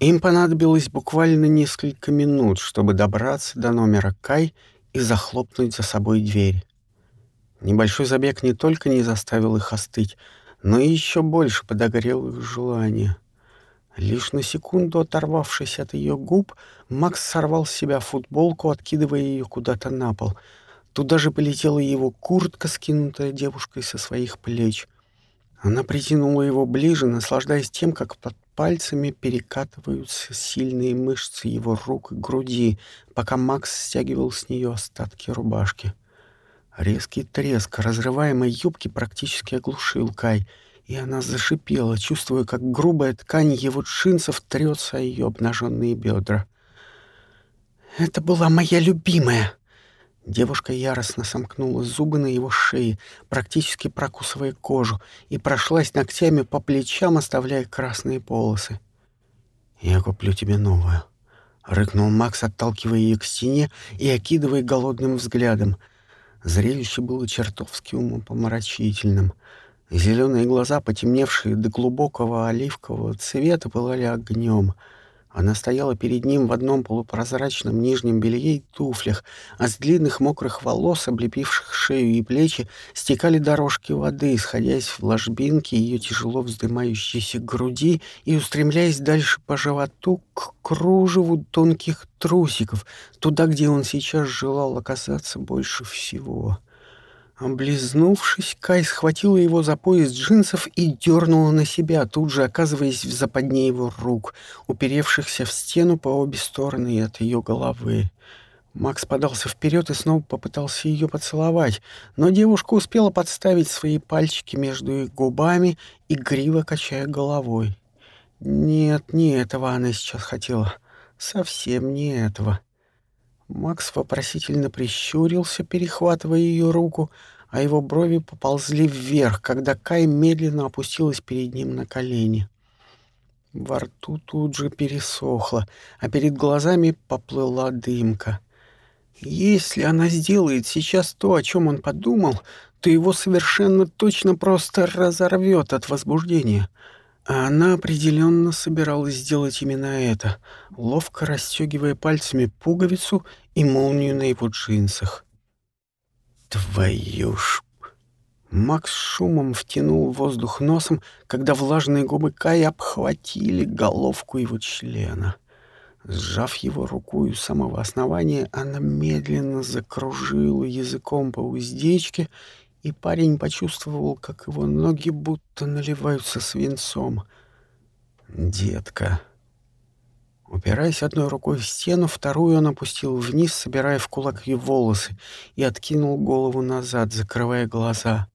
Им понадобилось буквально несколько минут, чтобы добраться до номера Кай и захлопнуть за собой дверь. Небольшой забег не только не заставил их остыть, но и еще больше подогрел их желание. Лишь на секунду оторвавшись от ее губ, Макс сорвал с себя футболку, откидывая ее куда-то на пол. Туда же полетела его куртка, скинутая девушкой со своих плеч. Она притянула его ближе, наслаждаясь тем, как под пальцами перекатываются сильные мышцы его рук и груди, пока Макс стягивал с нее остатки рубашки. Резкий треск разрываемой юбки практически оглушил Кай, и она зашипела, чувствуя, как грубая ткань его джинсов трется о ее обнаженные бедра. «Это была моя любимая!» Девушка яростно сомкнула зубы на его шее, практически прокусывая кожу, и прошлась ногтями по плечам, оставляя красные полосы. «Я куплю тебе новую», — рыкнул Макс, отталкивая ее к стене и окидывая голодным взглядом — Зрелище было чертовски умопомрачительным. Зеленые глаза, потемневшие до глубокого оливкового цвета, пылали огнем — она стояла перед ним в одном полупрозрачном нижнем белье и туфлях, а с длинных мокрых волос, облепивших шею и плечи, стекали дорожки воды, сходясь в ложбинки ее тяжело вздымающейся груди и устремляясь дальше по животу к кружеву тонких трусиков, туда, где он сейчас желал оказаться больше всего. Облизнувшись, Кай схватила его за пояс джинсов и дернула на себя, тут же оказываясь в западне его рук, уперевшихся в стену по обе стороны от ее головы. Макс подался вперед и снова попытался ее поцеловать, но девушка успела подставить свои пальчики между их губами, и игриво качая головой. Нет, не этого она сейчас хотела. Совсем не этого. Макс вопросительно прищурился, перехватывая ее руку, а его брови поползли вверх, когда Кай медленно опустилась перед ним на колени. Во рту тут же пересохло, а перед глазами поплыла дымка. Если она сделает сейчас то, о чем он подумал, то его совершенно точно просто разорвет от возбуждения — а она определенно собиралась сделать именно это, ловко расстегивая пальцами пуговицу и молнию на его джинсах. «Твою ж...» Макс шумом втянул воздух носом, когда влажные губы Кая обхватили головку его члена. Сжав его руку у самого основания, она медленно закружила языком по уздечке и парень почувствовал, как его ноги будто наливаются свинцом. «Детка!» Упираясь одной рукой в стену, вторую он опустил вниз, собирая в кулак ее волосы, и откинул голову назад, закрывая глаза.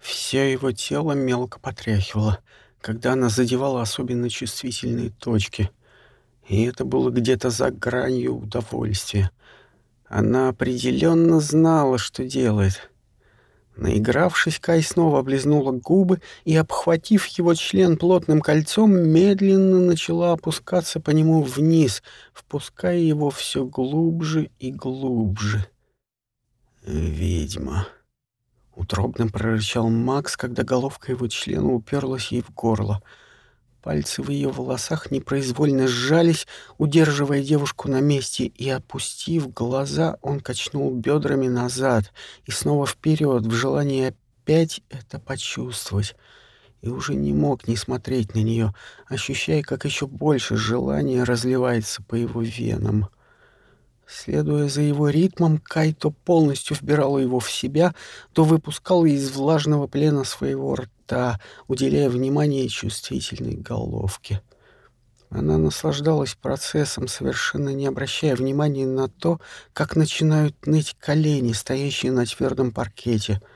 Все его тело мелко потряхивало, когда она задевала особенно чувствительные точки. И это было где-то за гранью удовольствия. Она определенно знала, что делает — Наигравшись, Кай снова облизнула губы и, обхватив его член плотным кольцом, медленно начала опускаться по нему вниз, впуская его все глубже и глубже. «Ведьма!» — утробно прорычал Макс, когда головка его члена уперлась ей в горло — Пальцы в ее волосах непроизвольно сжались, удерживая девушку на месте, и, опустив глаза, он качнул бедрами назад и снова вперед в желании опять это почувствовать. И уже не мог не смотреть на нее, ощущая, как еще больше желания разливается по его венам. Следуя за его ритмом, Кай то полностью вбирал его в себя, то выпускал из влажного плена своего рта, уделяя внимание чувствительной головке. Она наслаждалась процессом, совершенно не обращая внимания на то, как начинают ныть колени, стоящие на твердом паркете —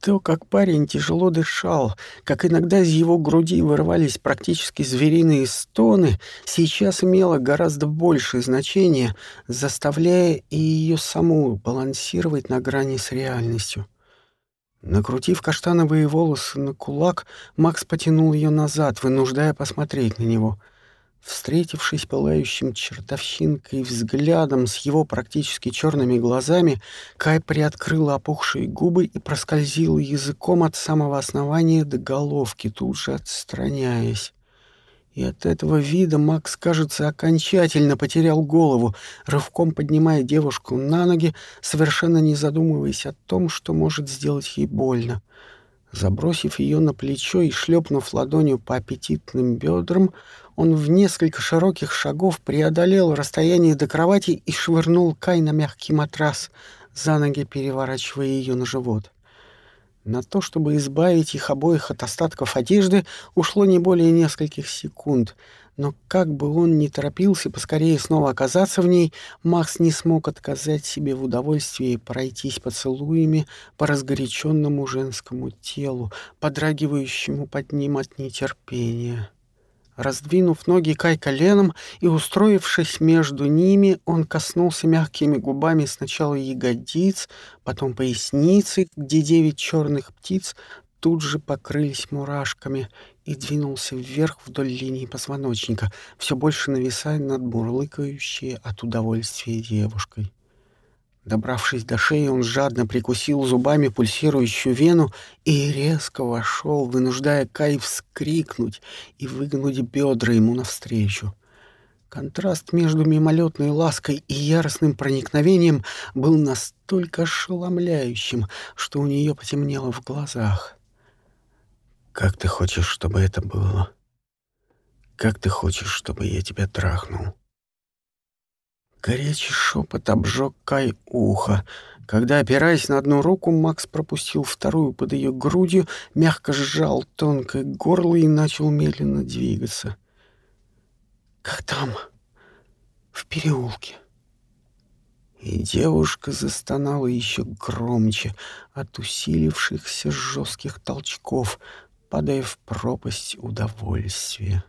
то, как парень тяжело дышал, как иногда из его груди вырывались практически звериные стоны, сейчас имело гораздо большее значение, заставляя и ее саму балансировать на грани с реальностью. Накрутив каштановые волосы на кулак, Макс потянул ее назад, вынуждая посмотреть на него — Встретившись пылающим чертовщинкой взглядом с его практически черными глазами, Кай приоткрыл опухшие губы и проскользил языком от самого основания до головки, тут же отстраняясь. И от этого вида Макс, кажется, окончательно потерял голову, рывком поднимая девушку на ноги, совершенно не задумываясь о том, что может сделать ей больно. Забросив ее на плечо и шлепнув ладонью по аппетитным бедрам, он в несколько широких шагов преодолел расстояние до кровати и швырнул Кай на мягкий матрас, за ноги переворачивая ее на живот. На то, чтобы избавить их обоих от остатков одежды, ушло не более нескольких секунд, но как бы он ни торопился поскорее снова оказаться в ней, Макс не смог отказать себе в удовольствии пройтись поцелуями по разгоряченному женскому телу, подрагивающему под ним от нетерпения. Раздвинув ноги Кай коленом и устроившись между ними, он коснулся мягкими губами сначала ягодиц, потом поясницы, где девять черных птиц тут же покрылись мурашками, и двинулся вверх вдоль линии позвоночника, все больше нависая над мурлыкающей от удовольствия девушкой. Добравшись до шеи, он жадно прикусил зубами пульсирующую вену и резко вошел, вынуждая Кай вскрикнуть и выгнуть бедра ему навстречу. Контраст между мимолетной лаской и яростным проникновением был настолько ошеломляющим, что у нее потемнело в глазах. Как ты хочешь, чтобы это было? Как ты хочешь, чтобы я тебя трахнул? Горячий шепот обжег Кай ухо. Когда, опираясь на одну руку, Макс пропустил вторую под ее грудью, мягко сжал тонкое горло и начал медленно двигаться. «Как там?» «В переулке». И девушка застонала еще громче от усилившихся жестких толчков — падая в пропасть удовольствия.